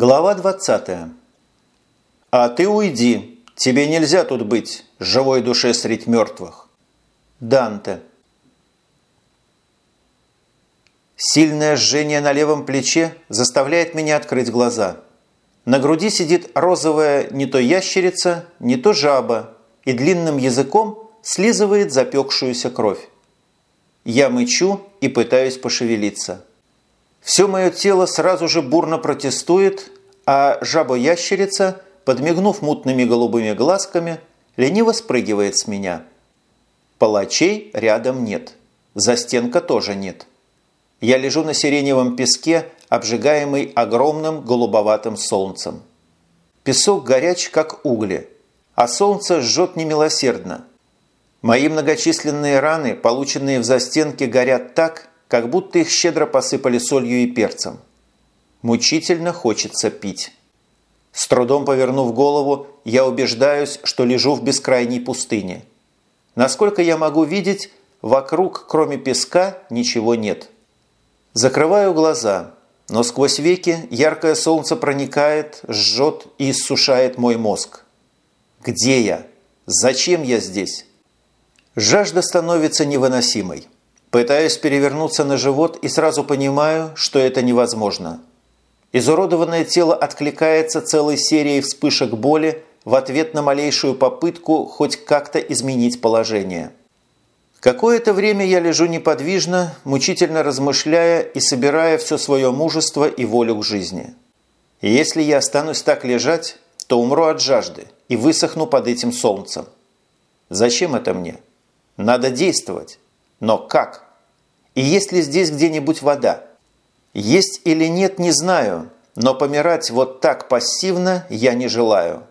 Глава 20. «А ты уйди, тебе нельзя тут быть, живой душе средь мертвых». Данте. Сильное жжение на левом плече заставляет меня открыть глаза. На груди сидит розовая не то ящерица, не то жаба и длинным языком слизывает запекшуюся кровь. Я мычу и пытаюсь пошевелиться. Все мое тело сразу же бурно протестует, а жаба-ящерица, подмигнув мутными голубыми глазками, лениво спрыгивает с меня. Палачей рядом нет. Застенка тоже нет. Я лежу на сиреневом песке, обжигаемый огромным голубоватым солнцем. Песок горяч, как угли, а солнце жжет немилосердно. Мои многочисленные раны, полученные в застенке, горят так, как будто их щедро посыпали солью и перцем. Мучительно хочется пить. С трудом повернув голову, я убеждаюсь, что лежу в бескрайней пустыне. Насколько я могу видеть, вокруг, кроме песка, ничего нет. Закрываю глаза, но сквозь веки яркое солнце проникает, жжет и иссушает мой мозг. Где я? Зачем я здесь? Жажда становится невыносимой. Пытаюсь перевернуться на живот и сразу понимаю, что это невозможно. Изуродованное тело откликается целой серией вспышек боли в ответ на малейшую попытку хоть как-то изменить положение. Какое-то время я лежу неподвижно, мучительно размышляя и собирая все свое мужество и волю к жизни. И если я останусь так лежать, то умру от жажды и высохну под этим солнцем. Зачем это мне? Надо действовать. Но как? И есть ли здесь где-нибудь вода? Есть или нет, не знаю, но помирать вот так пассивно я не желаю.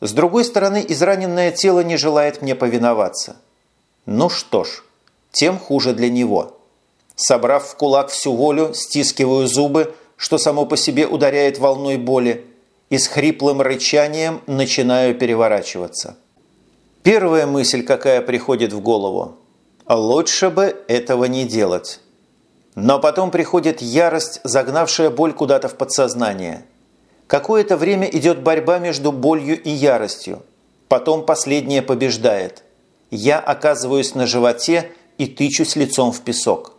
С другой стороны, израненное тело не желает мне повиноваться. Ну что ж, тем хуже для него. Собрав в кулак всю волю, стискиваю зубы, что само по себе ударяет волной боли, и с хриплым рычанием начинаю переворачиваться. Первая мысль, какая приходит в голову – лучше бы этого не делать. Но потом приходит ярость, загнавшая боль куда-то в подсознание. Какое-то время идет борьба между болью и яростью. Потом последняя побеждает я оказываюсь на животе и тычусь лицом в песок.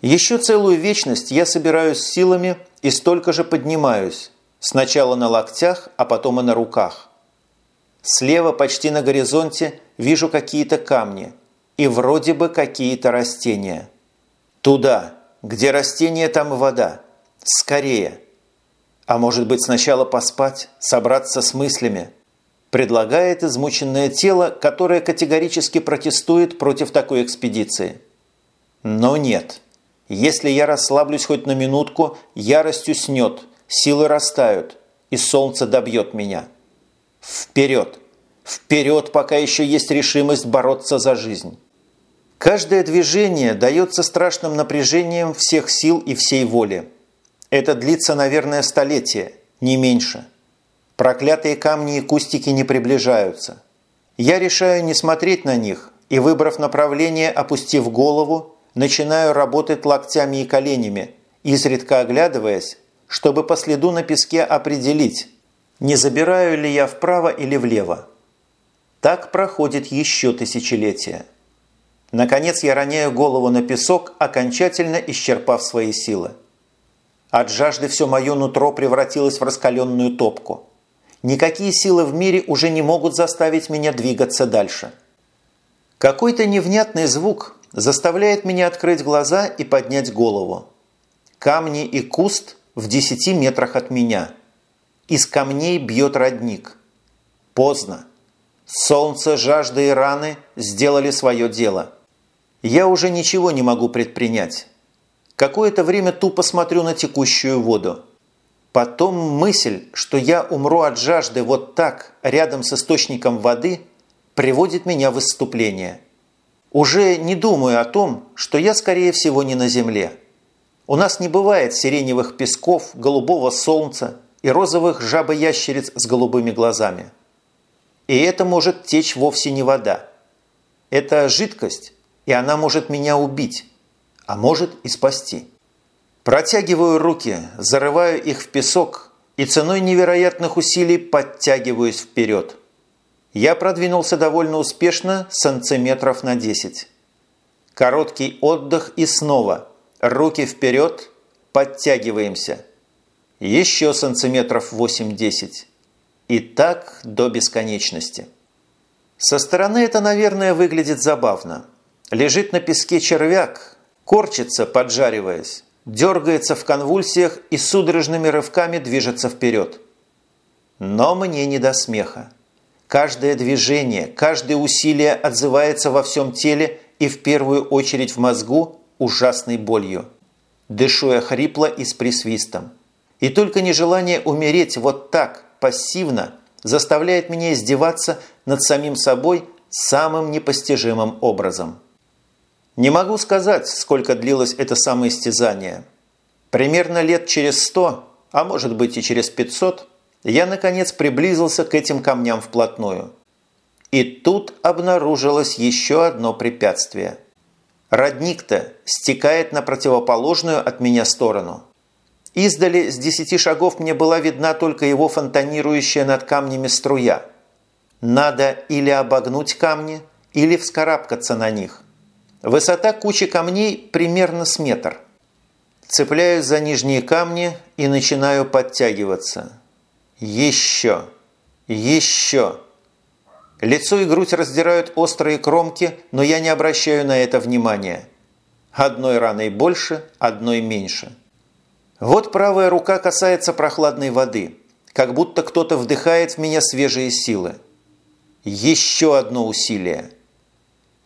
Еще целую вечность я собираюсь силами и столько же поднимаюсь, сначала на локтях, а потом и на руках. Слева, почти на горизонте, вижу какие-то камни и вроде бы какие-то растения. Туда, где растения, там и вода. Скорее. А может быть сначала поспать, собраться с мыслями – предлагает измученное тело, которое категорически протестует против такой экспедиции. Но нет. Если я расслаблюсь хоть на минутку, ярость уснет, силы растают, и солнце добьет меня. Вперед! Вперед, пока еще есть решимость бороться за жизнь. Каждое движение дается страшным напряжением всех сил и всей воли. Это длится, наверное, столетие, не меньше – Проклятые камни и кустики не приближаются. Я решаю не смотреть на них и, выбрав направление, опустив голову, начинаю работать локтями и коленями, изредка оглядываясь, чтобы по следу на песке определить, не забираю ли я вправо или влево. Так проходит еще тысячелетия. Наконец я роняю голову на песок, окончательно исчерпав свои силы. От жажды все мое нутро превратилось в раскаленную топку. Никакие силы в мире уже не могут заставить меня двигаться дальше. Какой-то невнятный звук заставляет меня открыть глаза и поднять голову. Камни и куст в десяти метрах от меня. Из камней бьет родник. Поздно. Солнце, жажда и раны сделали свое дело. Я уже ничего не могу предпринять. Какое-то время тупо смотрю на текущую воду. Потом мысль, что я умру от жажды вот так, рядом с источником воды, приводит меня в выступление. Уже не думаю о том, что я, скорее всего, не на земле. У нас не бывает сиреневых песков, голубого солнца и розовых жабоящериц с голубыми глазами. И это может течь вовсе не вода. Это жидкость, и она может меня убить, а может и спасти. Протягиваю руки, зарываю их в песок и ценой невероятных усилий подтягиваюсь вперед. Я продвинулся довольно успешно сантиметров на 10. Короткий отдых и снова. Руки вперед, подтягиваемся. Еще сантиметров 8-10. И так до бесконечности. Со стороны это, наверное, выглядит забавно. Лежит на песке червяк, корчится, поджариваясь, дергается в конвульсиях и судорожными рывками движется вперед. Но мне не до смеха. Каждое движение, каждое усилие отзывается во всем теле и в первую очередь в мозгу ужасной болью. Дышу я хрипло и с присвистом. И только нежелание умереть вот так, пассивно, заставляет меня издеваться над самим собой самым непостижимым образом. Не могу сказать, сколько длилось это самоистязание. Примерно лет через сто, а может быть и через пятьсот, я наконец приблизился к этим камням вплотную. И тут обнаружилось еще одно препятствие. Родник-то стекает на противоположную от меня сторону. Издали с десяти шагов мне была видна только его фонтанирующая над камнями струя. Надо или обогнуть камни, или вскарабкаться на них. Высота кучи камней примерно с метр. Цепляюсь за нижние камни и начинаю подтягиваться. Еще! Еще! Лицо и грудь раздирают острые кромки, но я не обращаю на это внимания. Одной раной больше, одной меньше. Вот правая рука касается прохладной воды, как будто кто-то вдыхает в меня свежие силы. Еще одно усилие.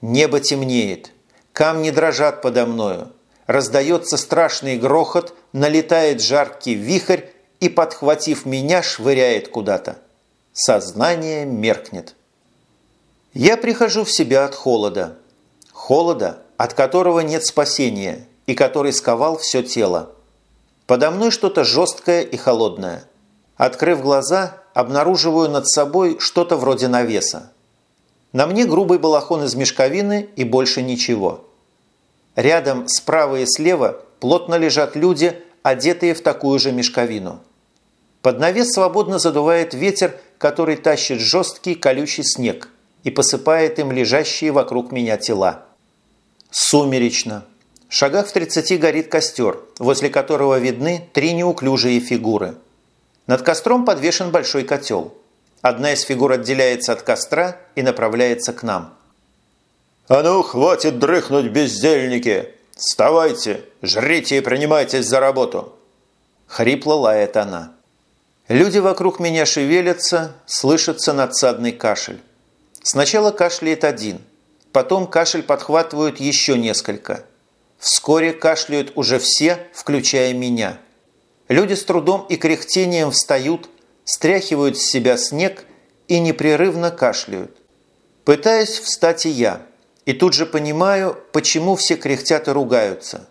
Небо темнеет, камни дрожат подо мною, раздается страшный грохот, налетает жаркий вихрь и, подхватив меня, швыряет куда-то. Сознание меркнет. Я прихожу в себя от холода. Холода, от которого нет спасения и который сковал все тело. Подо мной что-то жесткое и холодное. Открыв глаза, обнаруживаю над собой что-то вроде навеса. На мне грубый балахон из мешковины и больше ничего. Рядом справа и слева плотно лежат люди, одетые в такую же мешковину. Под навес свободно задувает ветер, который тащит жесткий колючий снег и посыпает им лежащие вокруг меня тела. Сумеречно шагах в 30 горит костер, возле которого видны три неуклюжие фигуры. Над костром подвешен большой котел. Одна из фигур отделяется от костра и направляется к нам. «А ну, хватит дрыхнуть, бездельники! Вставайте, жрите и принимайтесь за работу!» Хрипло лает она. Люди вокруг меня шевелятся, слышится надсадный кашель. Сначала кашляет один, потом кашель подхватывают еще несколько – Вскоре кашляют уже все, включая меня. Люди с трудом и кряхтением встают, стряхивают с себя снег и непрерывно кашляют. Пытаюсь встать и я, и тут же понимаю, почему все кряхтят и ругаются.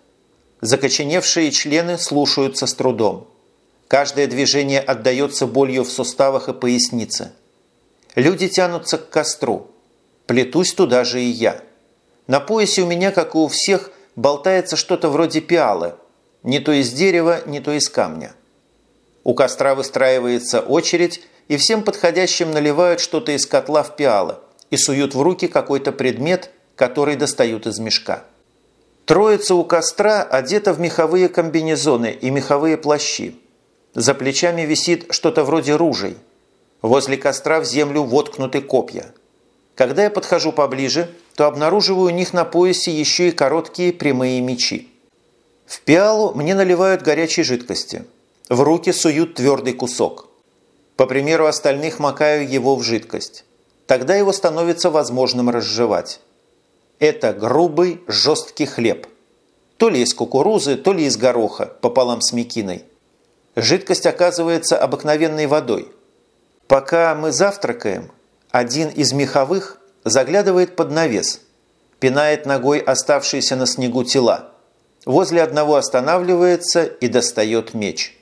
Закоченевшие члены слушаются с трудом. Каждое движение отдается болью в суставах и пояснице. Люди тянутся к костру. Плетусь туда же и я. На поясе у меня, как и у всех, болтается что-то вроде пиалы, не то из дерева, не то из камня. У костра выстраивается очередь, и всем подходящим наливают что-то из котла в пиалы и суют в руки какой-то предмет, который достают из мешка. Троица у костра одета в меховые комбинезоны и меховые плащи. За плечами висит что-то вроде ружей. Возле костра в землю воткнуты копья. Когда я подхожу поближе, то обнаруживаю у них на поясе еще и короткие прямые мечи. В пиалу мне наливают горячей жидкости. В руки суют твердый кусок. По примеру остальных макаю его в жидкость. Тогда его становится возможным разжевать. Это грубый, жесткий хлеб. То ли из кукурузы, то ли из гороха, пополам с мекиной. Жидкость оказывается обыкновенной водой. Пока мы завтракаем, один из меховых заглядывает под навес, пинает ногой оставшиеся на снегу тела. Возле одного останавливается и достает меч.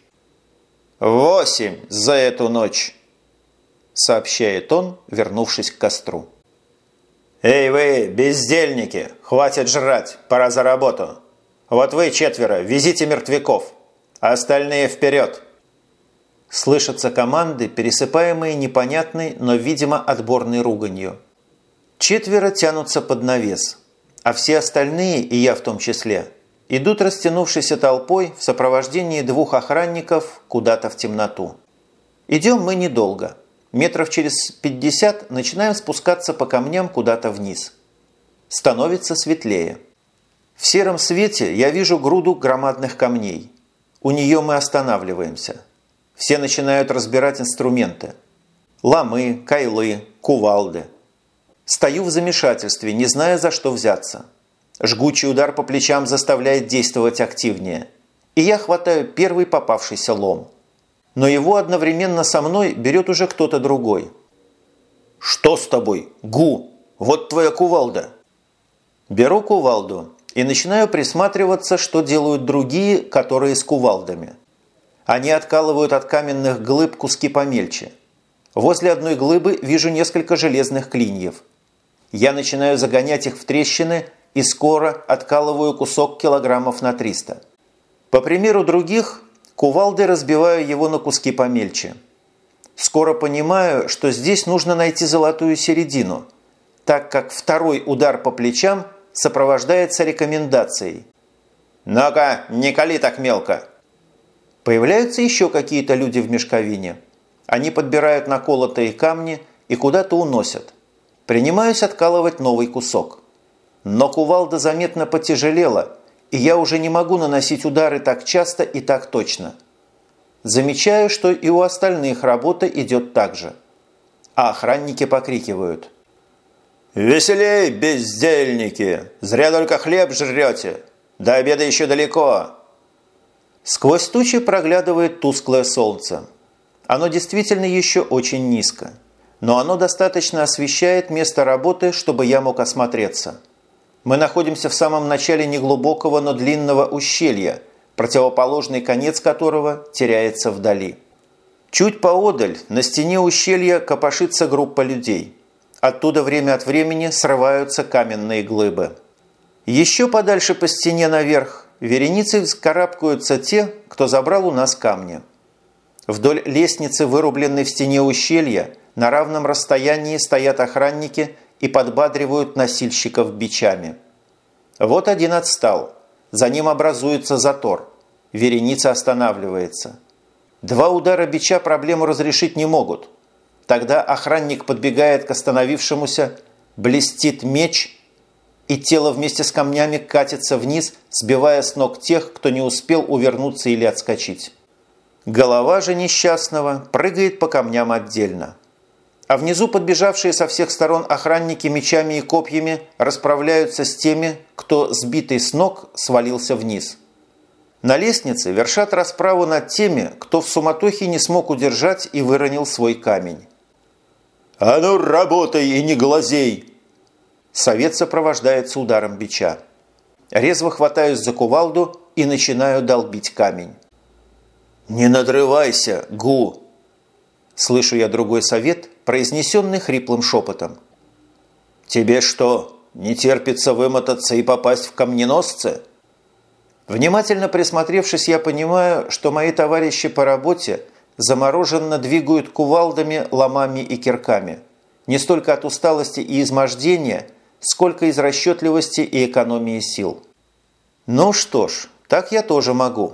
«Восемь за эту ночь!» сообщает он, вернувшись к костру. «Эй вы, бездельники! Хватит жрать, пора за работу! Вот вы четверо, везите мертвяков, а остальные вперед!» Слышатся команды, пересыпаемые непонятной, но, видимо, отборной руганью. Четверо тянутся под навес, а все остальные, и я в том числе, идут растянувшейся толпой в сопровождении двух охранников куда-то в темноту. Идем мы недолго. Метров через 50 начинаем спускаться по камням куда-то вниз. Становится светлее. В сером свете я вижу груду громадных камней. У нее мы останавливаемся. Все начинают разбирать инструменты. Ломы, кайлы, кувалды. Стою в замешательстве, не зная, за что взяться. Жгучий удар по плечам заставляет действовать активнее. И я хватаю первый попавшийся лом. Но его одновременно со мной берет уже кто-то другой. «Что с тобой? Гу! Вот твоя кувалда!» Беру кувалду и начинаю присматриваться, что делают другие, которые с кувалдами. Они откалывают от каменных глыб куски помельче. Возле одной глыбы вижу несколько железных клиньев. Я начинаю загонять их в трещины и скоро откалываю кусок килограммов на 300. По примеру других, кувалдой разбиваю его на куски помельче. Скоро понимаю, что здесь нужно найти золотую середину, так как второй удар по плечам – сопровождается рекомендацией. «Ну-ка, не кали так мелко!» Появляются еще какие-то люди в мешковине. Они подбирают наколотые камни и куда-то уносят. Принимаюсь откалывать новый кусок. Но кувалда заметно потяжелела, и я уже не могу наносить удары так часто и так точно. Замечаю, что и у остальных работа идет так же. А охранники покрикивают – «Веселей, бездельники! Зря только хлеб жрете! До обеда еще далеко!» Сквозь тучи проглядывает тусклое солнце. Оно действительно еще очень низко, но оно достаточно освещает место работы, чтобы я мог осмотреться. Мы находимся в самом начале неглубокого, но длинного ущелья, противоположный конец которого теряется вдали. Чуть поодаль на стене ущелья копошится группа людей – Оттуда время от времени срываются каменные глыбы. Еще подальше по стене наверх вереницей вскарабкаются те, кто забрал у нас камни. Вдоль лестницы, вырубленной в стене ущелья, на равном расстоянии стоят охранники и подбадривают носильщиков бичами. Вот один отстал. За ним образуется затор. Вереница останавливается. Два удара бича проблему разрешить не могут – Тогда охранник подбегает к остановившемуся, блестит меч, и тело вместе с камнями катится вниз, сбивая с ног тех, кто не успел увернуться или отскочить. Голова же несчастного прыгает по камням отдельно. А внизу подбежавшие со всех сторон охранники мечами и копьями расправляются с теми, кто, сбитый с ног, свалился вниз. На лестнице вершат расправу над теми, кто в суматохе не смог удержать и выронил свой камень. «А ну, работай и не глазей!» Совет сопровождается ударом бича. Резво хватаюсь за кувалду и начинаю долбить камень. «Не надрывайся, Гу!» Слышу я другой совет, произнесенный хриплым шепотом. «Тебе что, не терпится вымотаться и попасть в камненосцы?» Внимательно присмотревшись, я понимаю, что мои товарищи по работе замороженно двигают кувалдами, ломами и кирками. Не столько от усталости и измождения, сколько из расчетливости и экономии сил. Ну что ж, так я тоже могу.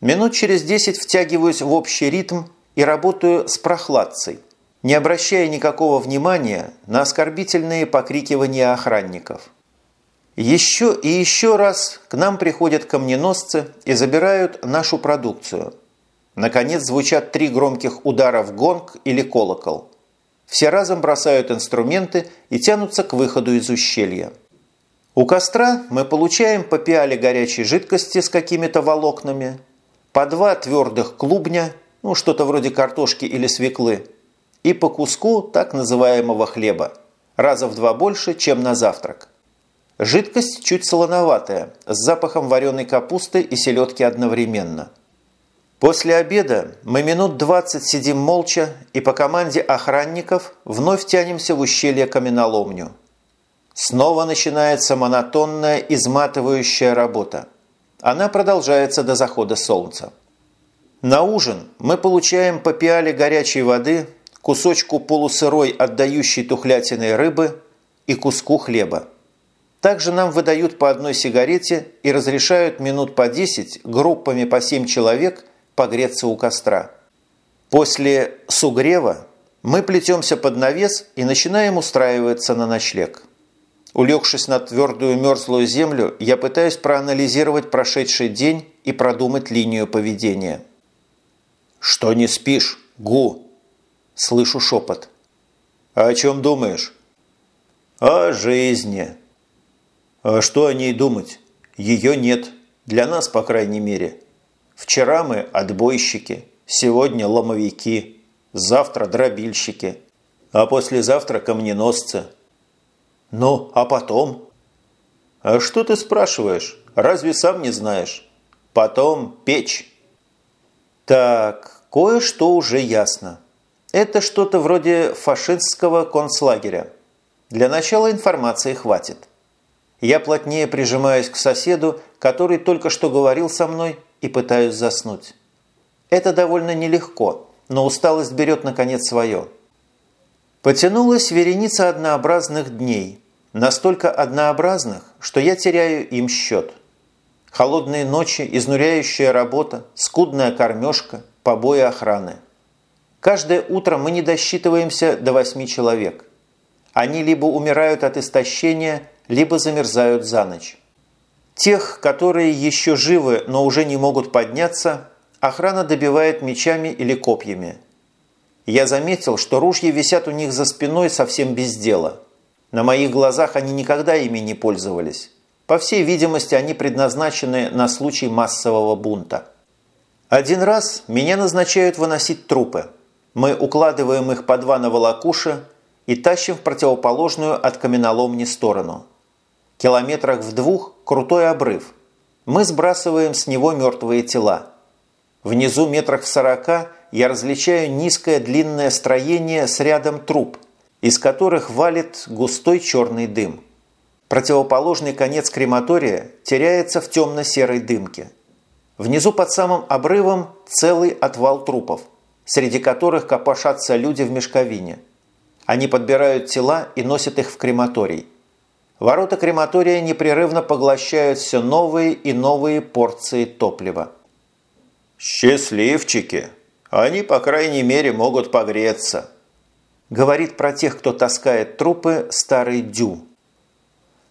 Минут через десять втягиваюсь в общий ритм и работаю с прохладцей, не обращая никакого внимания на оскорбительные покрикивания охранников. Еще и еще раз к нам приходят камненосцы и забирают нашу продукцию – Наконец звучат три громких удара в гонг или колокол. Все разом бросают инструменты и тянутся к выходу из ущелья. У костра мы получаем по пиале горячей жидкости с какими-то волокнами, по два твердых клубня, ну что-то вроде картошки или свеклы, и по куску так называемого хлеба, раза в два больше, чем на завтрак. Жидкость чуть солоноватая, с запахом вареной капусты и селедки одновременно – После обеда мы минут 20 сидим молча и по команде охранников вновь тянемся в ущелье каменоломню. Снова начинается монотонная, изматывающая работа. Она продолжается до захода солнца. На ужин мы получаем по пиале горячей воды, кусочку полусырой отдающей тухлятиной рыбы и куску хлеба. Также нам выдают по одной сигарете и разрешают минут по 10 группами по 7 человек погреться у костра. После сугрева мы плетемся под навес и начинаем устраиваться на ночлег. Улегшись на твердую мерзлую землю, я пытаюсь проанализировать прошедший день и продумать линию поведения. «Что не спишь, Гу?» Слышу шепот. «А «О чем думаешь?» «О жизни». «А что о ней думать? Ее нет. Для нас, по крайней мере. Вчера мы отбойщики, сегодня ломовики, завтра дробильщики, а послезавтра камненосцы». «Ну, а потом?» «А что ты спрашиваешь? Разве сам не знаешь? Потом печь». Так, кое-что уже ясно. Это что-то вроде фашистского концлагеря. Для начала информации хватит. Я плотнее прижимаюсь к соседу, который только что говорил со мной, и пытаюсь заснуть. Это довольно нелегко, но усталость берет наконец свое. Потянулась вереница однообразных дней, настолько однообразных, что я теряю им счет. Холодные ночи, изнуряющая работа, скудная кормежка, побои охраны. Каждое утро мы не досчитываемся до восьми человек. Они либо умирают от истощения, либо замерзают за ночь. Тех, которые еще живы, но уже не могут подняться, охрана добивает мечами или копьями. Я заметил, что ружья висят у них за спиной совсем без дела. На моих глазах они никогда ими не пользовались. По всей видимости, они предназначены на случай массового бунта. Один раз меня назначают выносить трупы. Мы укладываем их по два на волокуши и тащим в противоположную от каменоломни сторону. Километрах в двух крутой обрыв. Мы сбрасываем с него мертвые тела. Внизу метрах в сорока я различаю низкое длинное строение с рядом труб, из которых валит густой черный дым – Противоположный конец крематория теряется в темно-серой дымке. Внизу под самым обрывом целый отвал трупов, среди которых копошатся люди в мешковине. Они подбирают тела и носят их в крематорий. Ворота крематория непрерывно поглощают все новые и новые порции топлива. «Счастливчики! Они, по крайней мере, могут погреться», говорит про тех, кто таскает трупы, старый Дю.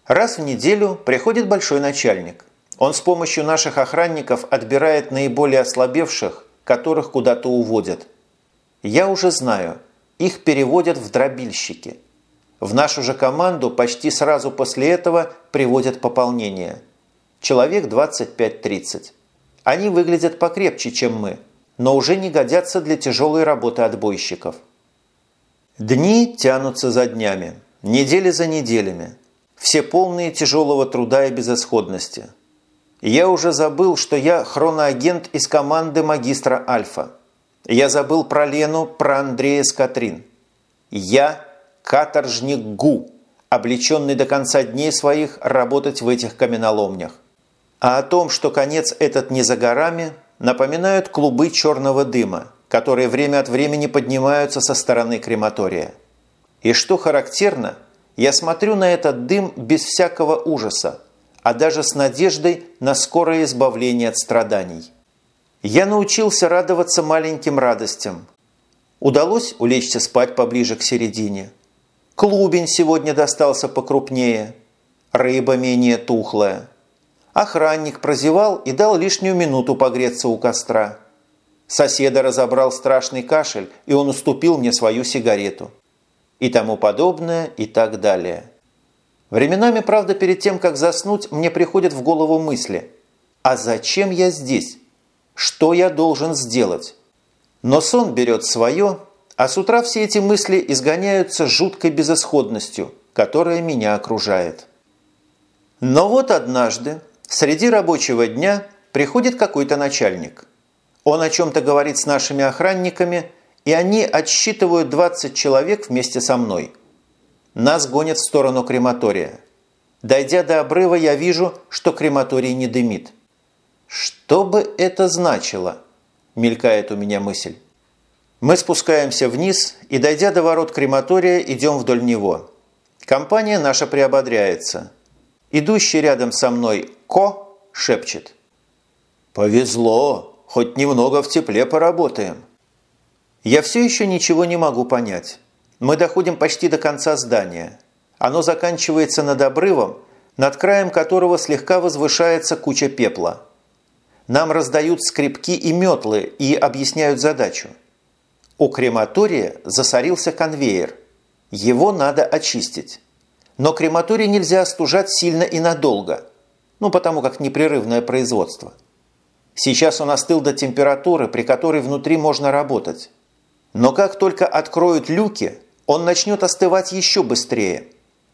Раз в неделю приходит большой начальник. Он с помощью наших охранников отбирает наиболее ослабевших, которых куда-то уводят. Я уже знаю, их переводят в дробильщики. В нашу же команду почти сразу после этого приводят пополнение. Человек 25-30. Они выглядят покрепче, чем мы, но уже не годятся для тяжелой работы отбойщиков. Дни тянутся за днями, недели за неделями – все полные тяжелого труда и безысходности. Я уже забыл, что я хроноагент из команды магистра Альфа. Я забыл про Лену, про Андрея с Катрин. Я каторжник Гу, облеченный до конца дней своих работать в этих каменоломнях. А о том, что конец этот не за горами, напоминают клубы черного дыма, которые время от времени поднимаются со стороны крематория. И что характерно – я смотрю на этот дым без всякого ужаса, а даже с надеждой на скорое избавление от страданий. Я научился радоваться маленьким радостям. Удалось улечься спать поближе к середине. Клубень сегодня достался покрупнее. Рыба менее тухлая. Охранник прозевал и дал лишнюю минуту погреться у костра. Соседа разобрал страшный кашель, и он уступил мне свою сигарету и тому подобное и так далее. Временами, правда, перед тем, как заснуть, мне приходят в голову мысли «А зачем я здесь? Что я должен сделать?» Но сон берет свое, а с утра все эти мысли изгоняются жуткой безысходностью, которая меня окружает. Но вот однажды, среди рабочего дня, приходит какой-то начальник. Он о чем-то говорит с нашими охранниками – и они отсчитывают 20 человек вместе со мной. Нас гонят в сторону крематория. Дойдя до обрыва, я вижу, что крематорий не дымит. Что бы это значило? мелькает у меня мысль. Мы спускаемся вниз и, дойдя до ворот крематория, идем вдоль него. Компания наша приободряется. Идущий рядом со мной Ко шепчет. «Повезло, хоть немного в тепле поработаем». Я все еще ничего не могу понять. Мы доходим почти до конца здания. Оно заканчивается над обрывом, над краем которого слегка возвышается куча пепла. Нам раздают скребки и метлы и объясняют задачу. У крематория засорился конвейер. Его надо очистить. Но крематорий нельзя остужать сильно и надолго, ну потому как непрерывное производство. Сейчас он остыл до температуры, при которой внутри можно работать. Но как только откроют люки, он начнет остывать еще быстрее.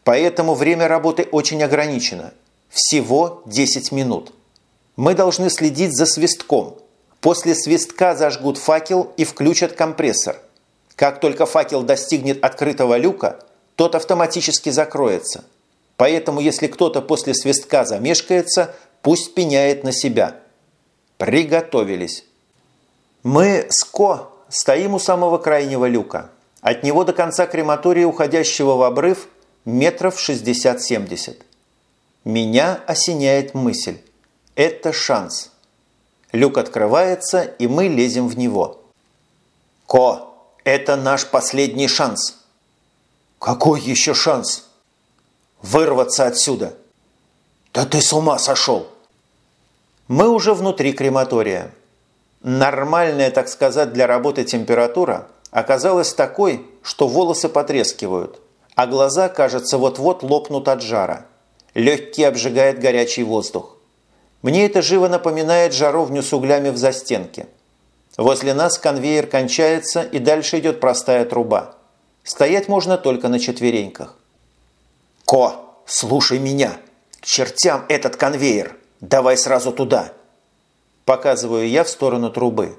Поэтому время работы очень ограничено. Всего 10 минут. Мы должны следить за свистком. После свистка зажгут факел и включат компрессор. Как только факел достигнет открытого люка, тот автоматически закроется. Поэтому если кто-то после свистка замешкается, пусть пеняет на себя. Приготовились. Мы с Ко стоим у самого крайнего люка. От него до конца крематория, уходящего в обрыв, метров 60-70. Меня осеняет мысль. Это шанс. Люк открывается, и мы лезем в него. «Ко, это наш последний шанс!» «Какой еще шанс?» «Вырваться отсюда!» «Да ты с ума сошел!» Мы уже внутри крематория. Нормальная, так сказать, для работы температура оказалась такой, что волосы потрескивают, а глаза, кажется, вот-вот лопнут от жара. Легкий обжигает горячий воздух. Мне это живо напоминает жаровню с углями в застенке. Возле нас конвейер кончается, и дальше идет простая труба. Стоять можно только на четвереньках. «Ко, слушай меня! К чертям этот конвейер! Давай сразу туда!» Показываю я в сторону трубы.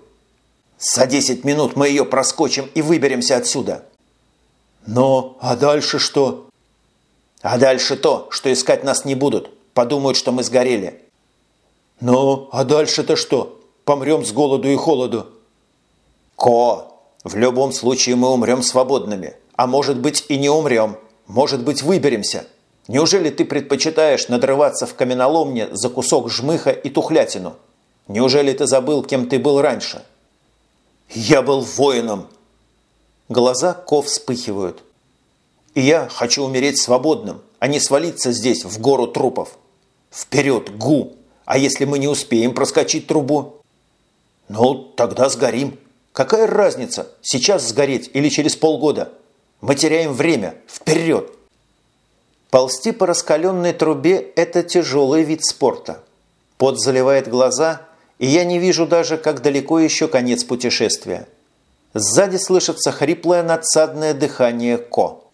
«За 10 минут мы ее проскочим и выберемся отсюда!» «Ну, а дальше что?» «А дальше то, что искать нас не будут. Подумают, что мы сгорели». «Ну, а дальше-то что? Помрем с голоду и холоду?» «Ко, в любом случае мы умрем свободными. А может быть и не умрем. Может быть выберемся. Неужели ты предпочитаешь надрываться в каменоломне за кусок жмыха и тухлятину?» Неужели ты забыл, кем ты был раньше?» «Я был воином!» Глаза Ко вспыхивают. «И я хочу умереть свободным, а не свалиться здесь, в гору трупов. Вперед, Гу! А если мы не успеем проскочить трубу?» «Ну, тогда сгорим. Какая разница, сейчас сгореть или через полгода? Мы теряем время. Вперед!» Ползти по раскаленной трубе – это тяжелый вид спорта. Пот заливает глаза – и я не вижу даже, как далеко еще конец путешествия. Сзади слышится хриплое надсадное дыхание Ко.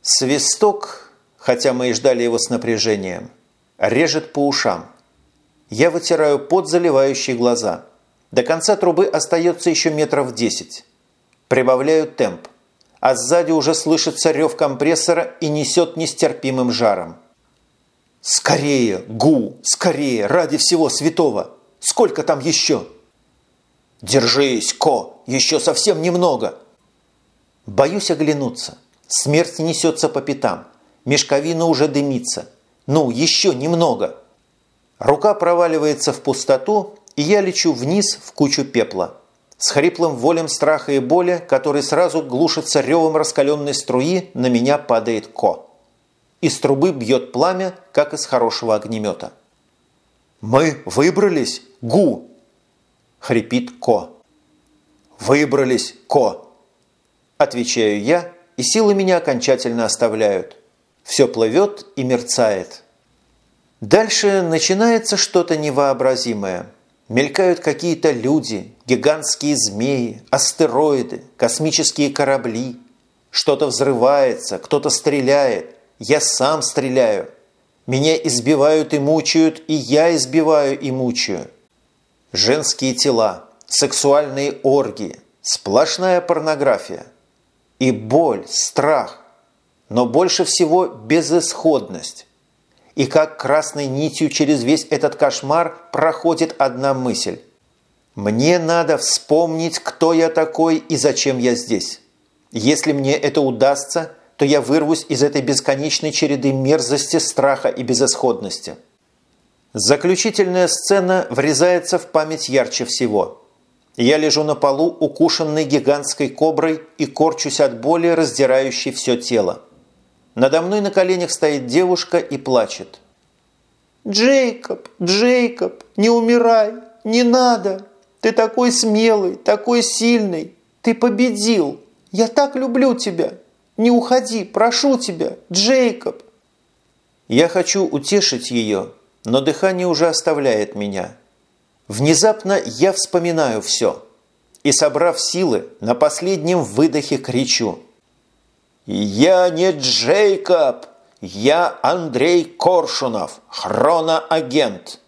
Свисток, хотя мы и ждали его с напряжением, режет по ушам. Я вытираю пот, заливающий глаза. До конца трубы остается еще метров десять. Прибавляю темп, а сзади уже слышится рев компрессора и несет нестерпимым жаром. «Скорее, Гу! Скорее! Ради всего святого!» Сколько там еще?» «Держись, Ко! Еще совсем немного!» Боюсь оглянуться. Смерть несется по пятам. Мешковина уже дымится. Ну, еще немного. Рука проваливается в пустоту, и я лечу вниз в кучу пепла. С хриплым волем страха и боли, который сразу глушится ревом раскаленной струи, на меня падает Ко. Из трубы бьет пламя, как из хорошего огнемета. «Мы выбрались, Гу!» – хрипит Ко. «Выбрались, Ко!» – отвечаю я, и силы меня окончательно оставляют. Все плывет и мерцает. Дальше начинается что-то невообразимое. Мелькают какие-то люди, гигантские змеи, астероиды, космические корабли. Что-то взрывается, кто-то стреляет. Я сам стреляю. Меня избивают и мучают, и я избиваю и мучаю. Женские тела, сексуальные оргии, сплошная порнография. И боль, страх, но больше всего безысходность. И как красной нитью через весь этот кошмар проходит одна мысль. Мне надо вспомнить, кто я такой и зачем я здесь. Если мне это удастся, то я вырвусь из этой бесконечной череды мерзости, страха и безысходности. Заключительная сцена врезается в память ярче всего. Я лежу на полу, укушенный гигантской коброй и корчусь от боли, раздирающей все тело. Надо мной на коленях стоит девушка и плачет. «Джейкоб, Джейкоб, не умирай, не надо! Ты такой смелый, такой сильный! Ты победил! Я так люблю тебя! Не уходи, прошу тебя, Джейкоб!» Я хочу утешить ее, но дыхание уже оставляет меня. Внезапно я вспоминаю все и, собрав силы, на последнем выдохе кричу. «Я не Джейкоб! Я Андрей Коршунов, хроноагент!»